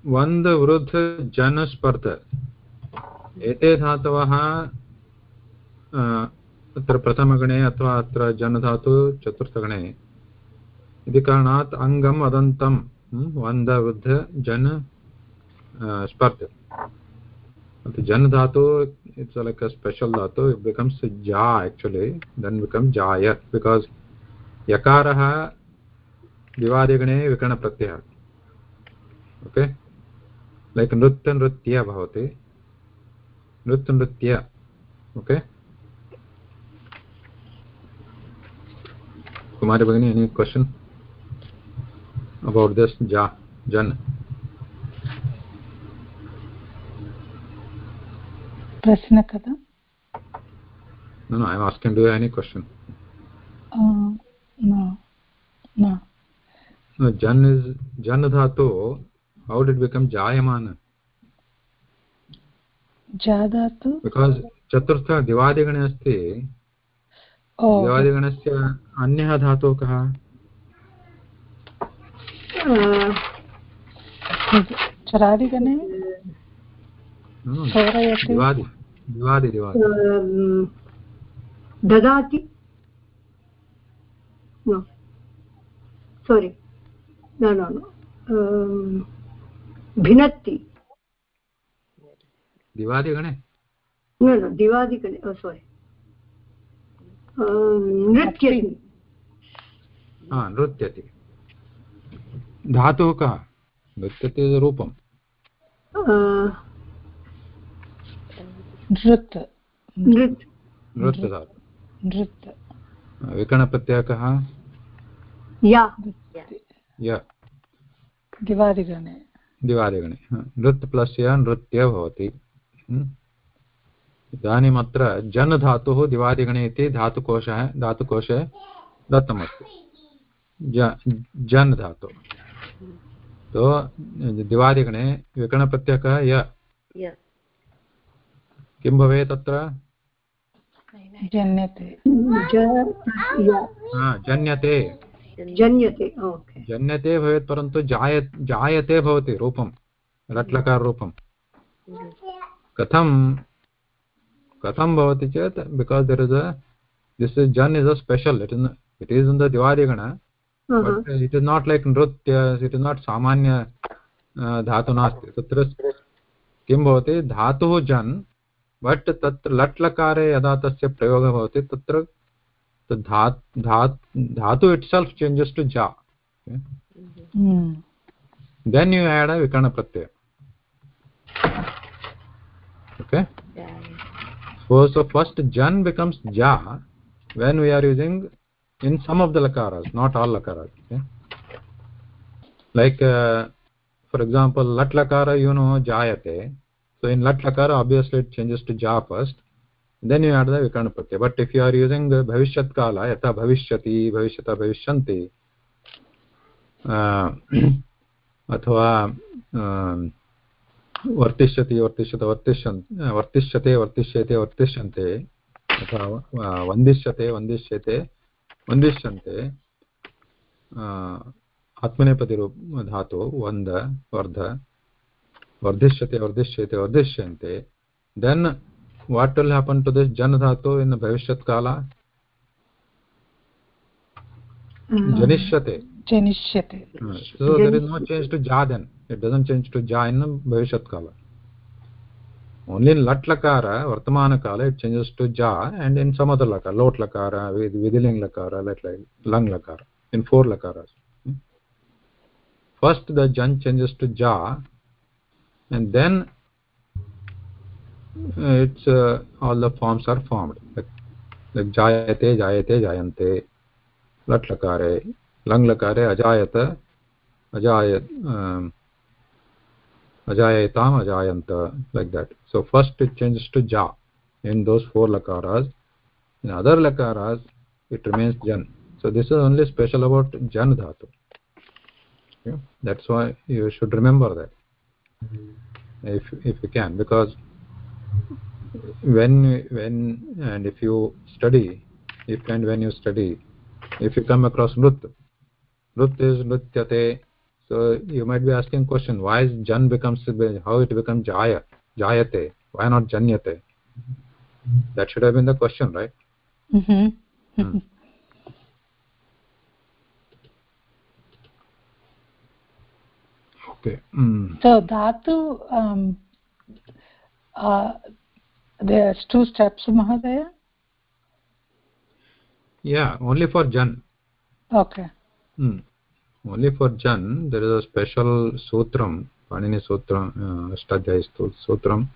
वन्द् वृद्ध जन स्पर्ध एते धातवः अत्र प्रथमगणे अथवा अत्र जनधातु चतुर्थगणे। इति कारणात् अङ्गम् अदन्तं। वन्द वृद्ध, जन स्पर्ध तो जन धातु it's like a special dhatu it becomes जा एक्चुअली देन बिकम जाय बिकॉज़ यकार दिवादिगणे विकरण प्रत्यय ओके लाइक नृत्य नृत्य बहुत नृत्य नृत्य ओके कुमारी भगिनी एनी क्वेश्चन अबाउट दिस जा, जन? प्रश्न कदा no no i'm asking do you have any question Uh, न न no jan is jan dhatu how did it become jayamana जादातु बिकास् चतुर्थ दिवादिगणे अस्ति दिवादिगणस्य अन्यः धातुः कः चरादिगणे ददाति no no um, भिनत्ति दिवादिगणे no no दिवादिगणे um, नृत्यति नृत्यति धातुः कः नृत्यति रूपं नृत् नृत् नृत् विकरणप्रत्ययः कः या। य। दिवादिगणे। दिवादिगणे। नृत् प्लस् य नृत्य भवति। हम्म। इदानीम् अत्र जन् धातुः दिवादिगणे इति धातुकोशः धातुकोशे दत्तमस्ति। ज जन् धातु तो दिवादिगणे विकरणप्रत्ययः य। किं भवेत् तत्र जन्यते। हा, जन्यते। जन्यते जन्यते भवेत् परन्तु जाय जायते भवति रूपं लट्लकाररूपं कथं कथं भवति चेत् because there is a this is जन् is a special it is it is in the दिवादिगण but it is not like नृत्य इट् इस् नाट् सामान्य अ, धातु नास्ति। तत्र किं भवति? धातुः जन् बट तत्र लट् लकारे यदा तस्य प्रयोगः भवति तत्र धातु इट् सेल्फ् चेञ्जस् टु जा। देन् यु एड् अ विकरणप्रत्ययम् ओके सो फस्ट् जन् बिकम्स् जा when we are using in some of the लकारास् not all लकारास् ओके लैक् फार् एक्साम्पल् लट् लकार यूनो जायते so in lat lakara obviously it changes to ja first then you add the vikana pratyaya but if you are using bhavishyat kala yata bhavishyati bhavishyata bhavishanti uh, अथवा अं, वर्तिष्यति वर्तिष्यत वर्तिष्यन् वर्तिष्यते वर्तिष्यते वर्तिष्यन्ते अथवा अ, वन्दिष्यते वन्दिष्यते वन्दिष्यन्ते अ, आत्मनेपदिरूप धातु वन्द वर्ध वर्धिष्यते वर्धिष्यते वर्धिष्यन्ते। Then what will happen to this जन् धातु इन् भविष्यत् काल जनिष्यते जनिष्यते so there is no change to जा भविष्यत् काल ओन्लि इन् लट् लकार वर्तमानकाल इट् चेञ्जस् टु जा एण्ड् इन् सम् अदर् लकार लोट् लकार विदिलिङ्ग् लकार लट् लै लङ् लकार इन् फोर् लकार फस्ट् द जन् चेञ्जस् टु जा and then uh, it's uh, all the forms are formed like, like jayate jayate jayante lat lakare लङ् लकारे अजायत अजाय um, अजायताम् अजायन्त like that so first it changes to ja in those four lakaras in other lakaras it remains jan so this is only special about jan dhatu okay? that's why you should remember that if if you can because when when and if you study if and when you study if you come across nrit nrit is nrityate so you might be asking question why is jan becomes how it becomes jaya jayate why not janyate that should have been the question right Mhm. Hmm. Okay mm. So dhatu, um, uh, there's two steps, Mahadaya? yeah only for jan Okay. Hmm. Only for Jan, there is a special sutram, Panini Sutram, uh, Ashtadhyayi Sutram,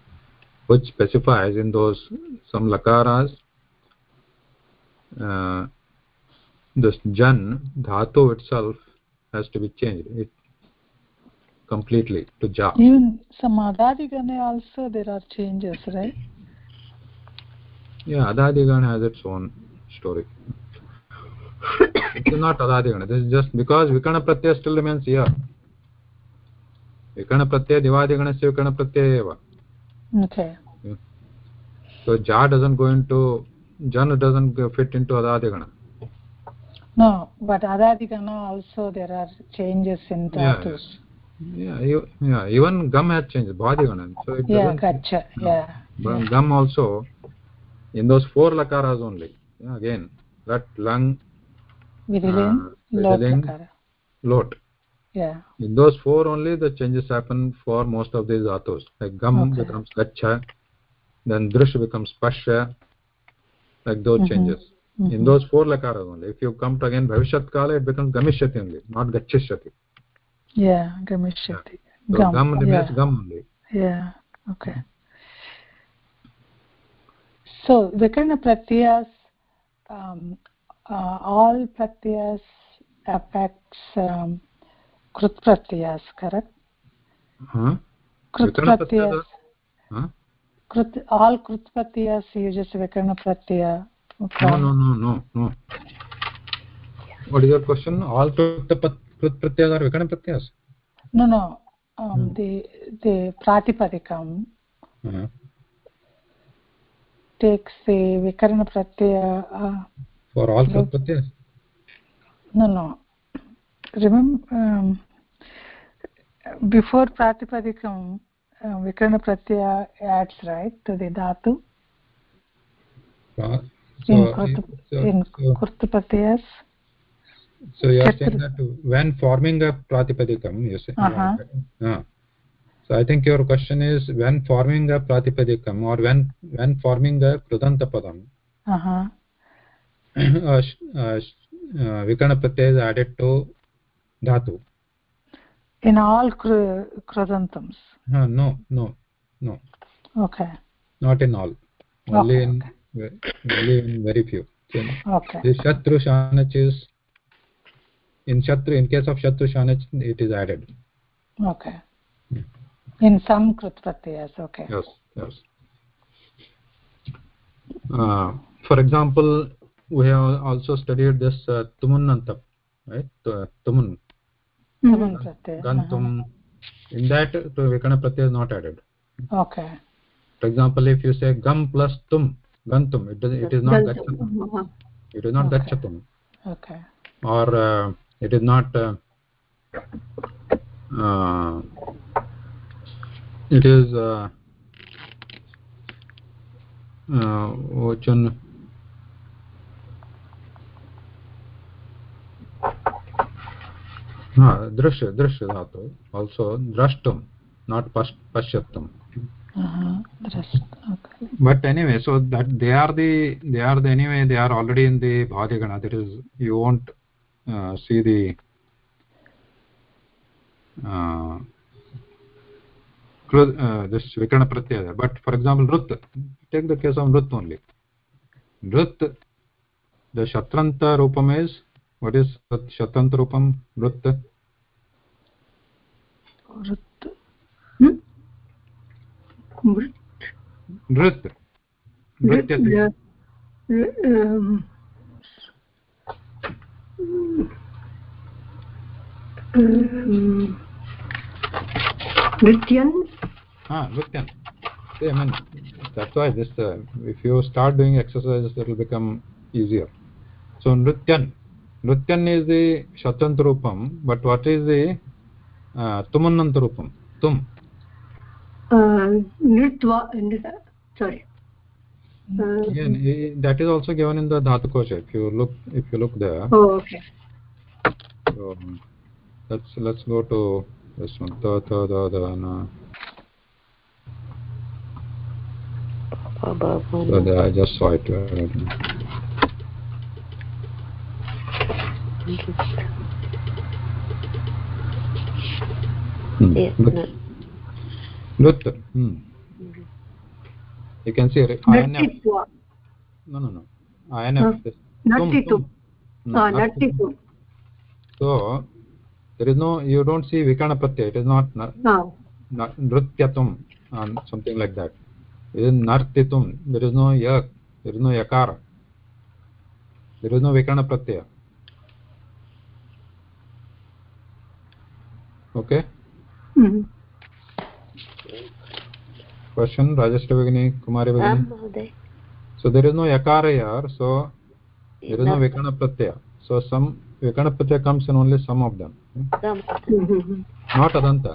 which specifies in those some lakaras, uh, this Jan, dhatu itself has to be changed it, completely to Ja. Even Samadhadigane also there are changes, right? Yeah, Adadigana has its own story. it is not Adadigana. This is just because Vikana Pratyaya still remains here. Vikana Pratyaya Divadigana Vikana Pratyaya eva. Okay. So ja doesn't go into jan doesn't fit into adadigana no but adadigana also there are changes in yeah, dhatus yeah, you, yeah even gum has changed bhadigana so it yeah gotcha yeah. But gum also in those four lakaras only yeah, again rat lung vidilin uh, lot lot yeah. In those four only the changes happen for most of these dhatus like gum Okay. becomes gacha then drish becomes pasha like those Mhm. changes. In those four lakaras only if you come to again bhavishyat kala it becomes gamishyati only not gachishyati yeah gamishyati so gum, gum remains yeah. gum only yeah okay so vikarna pratyas um, uh, all pratyas affects um, krut pratyas correct huh krut pratyas huh krut all krut pratyas uses vikarna pratyaya no from- no no no no what is your question all krut um, uh-huh. vikarna pratyaya uh, for all krut Yes. pratyas no no remember um, before pratipadikam uh, vikarna pratyaya adds right to the dhatu Uh, in krut so, in so, krut pratyas so you are saying that when forming a pratipadikam you say uh, so i think your question is when forming a pratipadikam or when when forming a krudanta padam uh-huh. uh, sh- uh, uh, vikarna pratyaya is added to dhatu. In all kru- krudantams uh, no no no. Okay. Not in all. Only Okay, in only in very few. So, okay. The shatru shanach is in shatru in case of shatru shanach it is added okay in some krut pratyas okay yes yes uh, for example we have also studied this uh, tumunanta right uh, tumun Tumun pratyaya gantum in that to vikana pratyaya is not added uh-huh. okay for example if you say gam plus tum gantum it does, it is not gachatum Uh-huh. it is not Okay. gachatum okay or uh, it is not uh, uh, it is uh, uh, which one ha drashya drashya dhatu also drashtum not pas pashyatum uh-huh. Okay. But anyway so that they are the they are the anyway they are already in the bhadigana that is you won't uh, see the uh, uh, this vikarna pratyaya there. but for example rut take the case of rut only rut the shatranta rupam is what is shatranta rupam rut Rut- Hmm? Nrityate yeah. Um, um, Nrityan? ah nrityan See, I mean, that's why this uh, if you start doing exercises it will become easier so nrityan nrityan is the shatant rupam but what is the uh, tumanant rupam tum Uh, Nritva, Nrit- sorry. Uh, again that is also given in the dhatu kosha if you look if you look there oh, okay. so let's let's go to this one ta ta da da na so there i just saw it Hmm. Lut. Hmm. You can see re- No, no, no. Tum. No, Ah. Nartitum. So there is no. You don't see vikana pratyaya. It is not Ah, nrityatum and something like that. It is nartitum. There is no yak. There is no yakara. There is no vikana pratyaya. Okay. mhm. Question rajashri bagini kumari bagini महोदय so there is no yakara here so there is no vikana pratyaya so some vikana pratyaya comes in only some of them not adanta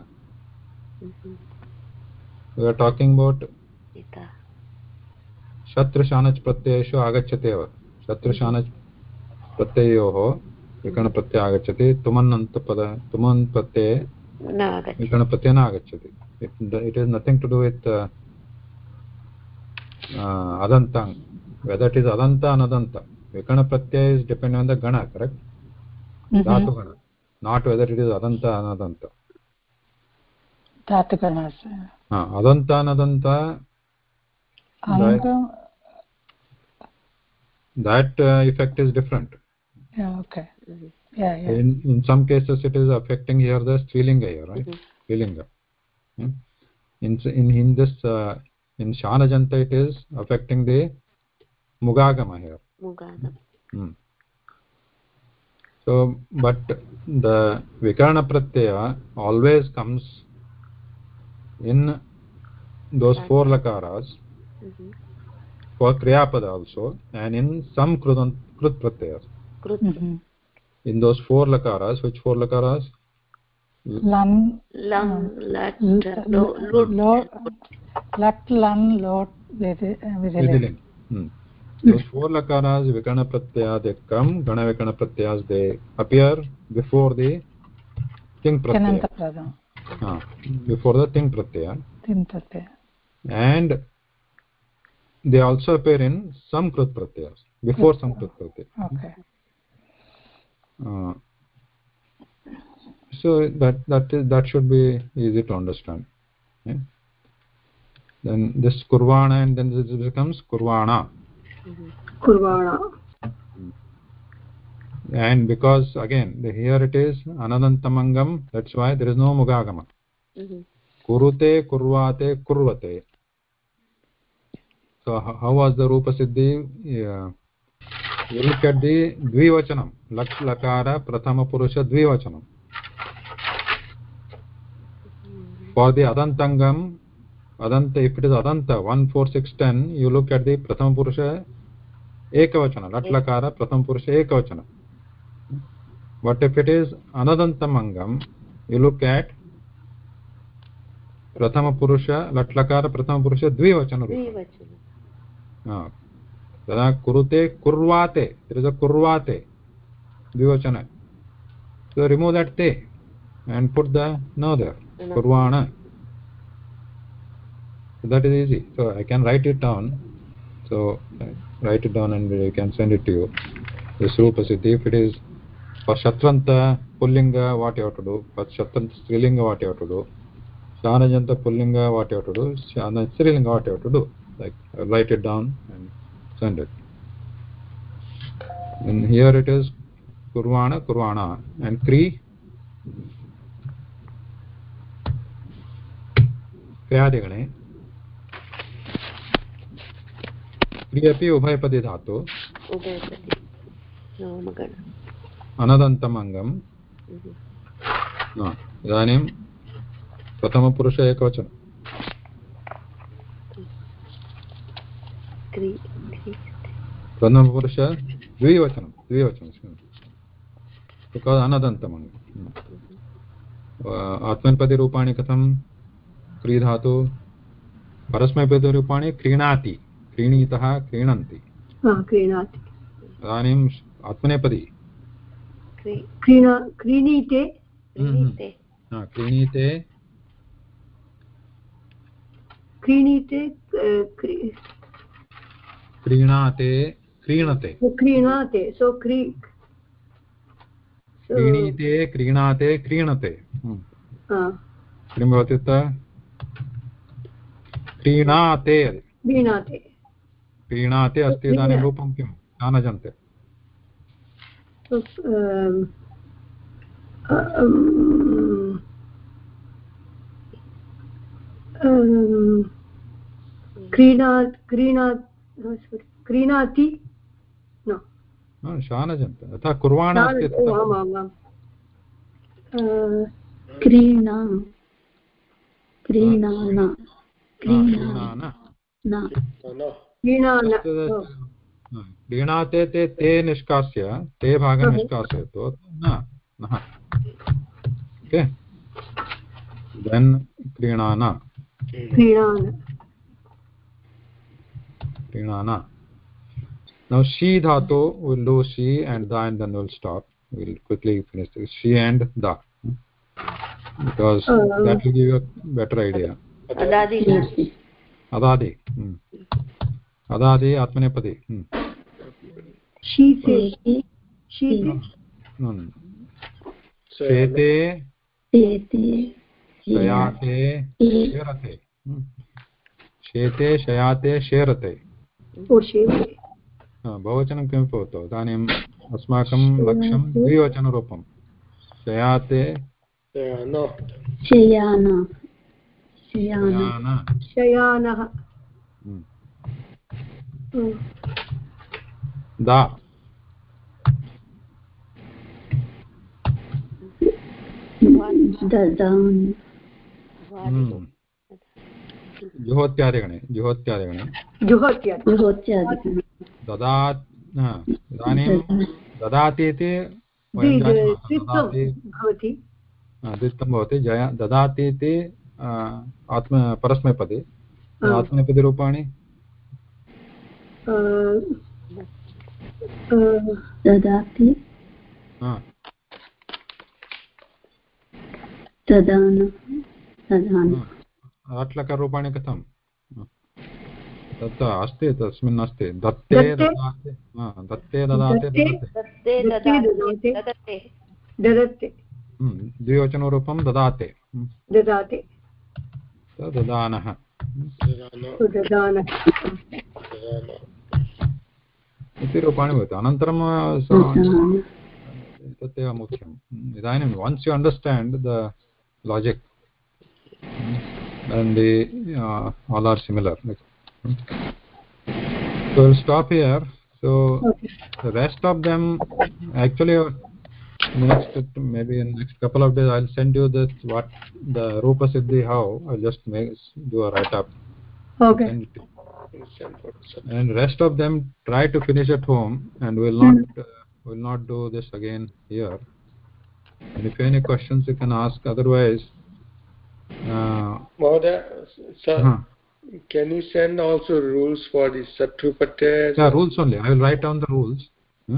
we are talking about शत्रुशानच् प्रत्ययेषु आगच्छति एव शत्रुशानच् प्रत्ययोः विकरणप्रत्ययः आगच्छति तुमन्नन्तपद तुमन् प्रत्यये न आगच्छति it is nothing to do with uh, uh, whether it is adanta or adanta vikana pratyaya is depending on the gana correct? Mm -hmm. dhatu gana. Not whether it is adanta or adanta dhatu gana sir. Uh, adanta and adanta that, that uh, effect is different. Yeah okay. Yeah yeah. In, in some cases it is affecting here the strilinga here right? Mm -hmm. In in in this uh, in shanajanta it is affecting the mugagama here मुगागम् Hmm. so but the vikarana pratyaya always comes in those four lakaras mm -hmm. for kriyapada also and in some krut krut pratyayas कृत् Mhm. in those four lakaras which four lakaras लन् लङ् लट् ल- लो लट् लन् लोट्. Hmm. Those four lakaras, Vikarna Pratyaya, they come, Gana Vikarna Pratyas, they appear before the Ting Pratyaya. Ah, before the Ting Pratyaya. तिन् Pratyaya And they also appear in some Krut Pratyas, before some Krut Pratyaya. okay Uh, so that that is that should be easy to understand. Yeah? Then this Kurvana and then this becomes Kurvana. kurvana and because again the, here it is anadantamangam that's why there is no mugagama mm-hmm. kurute kurvate kurvate so how, how was the rupa siddhi yeah. you look at the dvivachanam lak lakara prathama purusha dvivachanam for the adantangam adanta if it is adanta 1 4 6 10 you look at the prathama purusha ekavachana lat lakara prathama purusha ekavachana but if it is anadantamangam you look at prathama purusha lat lakara prathama purusha dvivachana हा. तदा कुरुते कुर्वाते there is a kurvate dvivachana so remove that te and put the no there. Kurvana. So that is easy. So i can write it down. So write it down and we can send it to you. This rupa siddhi if it is for shatranta pullinga what you have to do? For shatranta strilinga what you have to do? Shanajanta pullinga what you have to do? Shana strilinga what you have to do? Like write it down and send it. And here it is kurvana kurvana and kri क्रियादिगणे क्रि अपि उभयपदे धातु अनदन्तम् अङ्गम् इदानीं प्रथमपुरुष एकवचनं प्रथमपुरुष द्विवचनं द्विवचनं अनदन्तम् अङ्गम् आत्मनेपदिरूपाणि कथं क्रीधातु परस्मैपदिरूपाणि क्रीणाति क्रीणीतः क्रीणन्ति। क्रीणाति। इदानीम् आत्मनेपदी क्रीणा क्रीणीते। क्रीणीते। हा, क्रीणीते। क्रीणीते क्री- क्रीणाते क्रीणते। क्रीणाते सो क्री क्रीणीते क्रीणाते क्रीणते। किं भवति क्रीणाते क्रीणाते क्रीणाते अस्ति इदानीं रूपं किं जानजन्ते So, क्रीणा क्रीणा क्रीणाति? शानजन्त कुर्वाण क्रीणा। क्रीणाना। क्रीणाते ते ते निष्कास्य ते भागं निष्कासयतु न नः ओके देन् क्रीणान क्रीणान now she dhatu will do she and da and then we'll stop we'll quickly finish this she and da because Uh, that will give you a better idea अदादि atmanepadi hmm. शेते शयाते शेरते. शेते शयाते शेरते बहुवचनं किमपि भवतु इदानीम् अस्माकं लक्ष्यं द्विवचनरूपं शयाते शयान शयान. दा। ददान् Hmm. जुहोत्यादिगणे जुहोत्यादिगणे। जुहोत्यादि गृहोत्यादिकं ददा इदानीं ददाति इति वयं जानीमः। द्वित्वं ददाति भवति। द्वित्वं भवति। जय ददाति इति आत्म परस्मैपदे. आत्मनेपदिरूपाणि अ, अ, ददाति. आट्लकरूपाणि कथं तत् अस्ति तस्मिन् अस्ति दत्ते? ददाति दत्ते ददाति ददते द्विवचनरूपं ददाते ददाति ददानः इति रूपाणि भवति अनन्तरं तदेव मुख्यम् इदानीं once you understand the logic and the uh, all are similar so we'll stop here so Okay. the rest of them actually uh, next maybe in next couple of days i'll send you this what the rupa siddhi how i'll just make do a write up Okay. and and rest of them try to finish at home and will not uh, will not do this again here. And if you have any questions you can ask otherwise uh, Mahoday, sir, uh, can you send also rules for the Satrupate? yeah rules only. I will write down the rules. Hmm?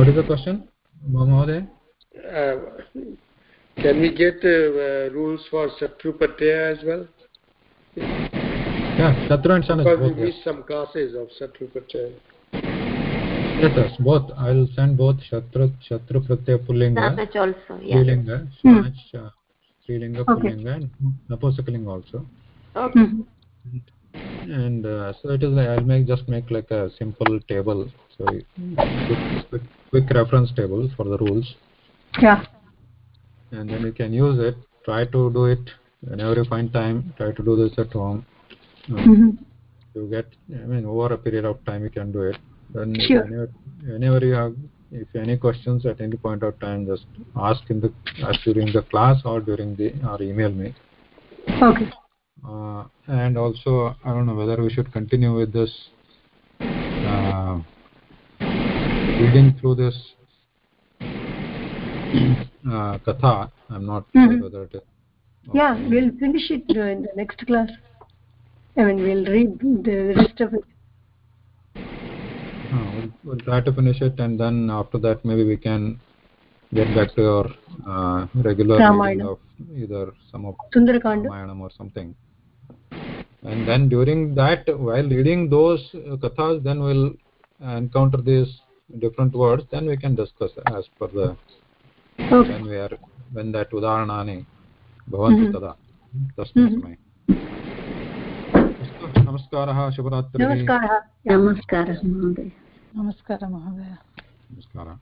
What is the question Mahoday? Uh, can we get uh, uh, rules for Satrupate as well? yeah shatru and shan is Because we both yes. some classes of Satrupate. yes yes both i will send both shatru shatru pratyaya pullinga Samach also yeah strilinga Hmm. shanach uh, strilinga Okay. pullinga and napusakalinga also okay Mhm. And uh, so it is like i'll make just make like a simple table so quick, quick, quick reference table for the rules Yeah. and then you can use it try to do it whenever you find time try to do this at home Mhm. you get i mean over a period of time you can do it then Sure. whenever, whenever you have if any questions at any point of time just ask in the ask during the class or during the or email me Okay. Uh, and also I don't know whether we should continue with this uh, reading through this uh, katha. I'm not Mhm. sure whether it is. Yeah, we'll finish it uh, in the next class. I mean, we'll read the rest of it. Uh, we'll, we'll try to finish it, and then after that maybe we can get back to our uh, regular reading of either some of Sundarakanda. Or something And then during that, while reading those uh, kathas, then we'll encounter these different words. Then we can discuss as per the Okay. when we are when that udaharanani bhavanti Mhm. tada tasmin Mhm. samaye. अस्तु नमस्कारः शुभरात्रिः नमस्कारः नमस्कारः महोदय नमस्कारः महोदय नमस्कारः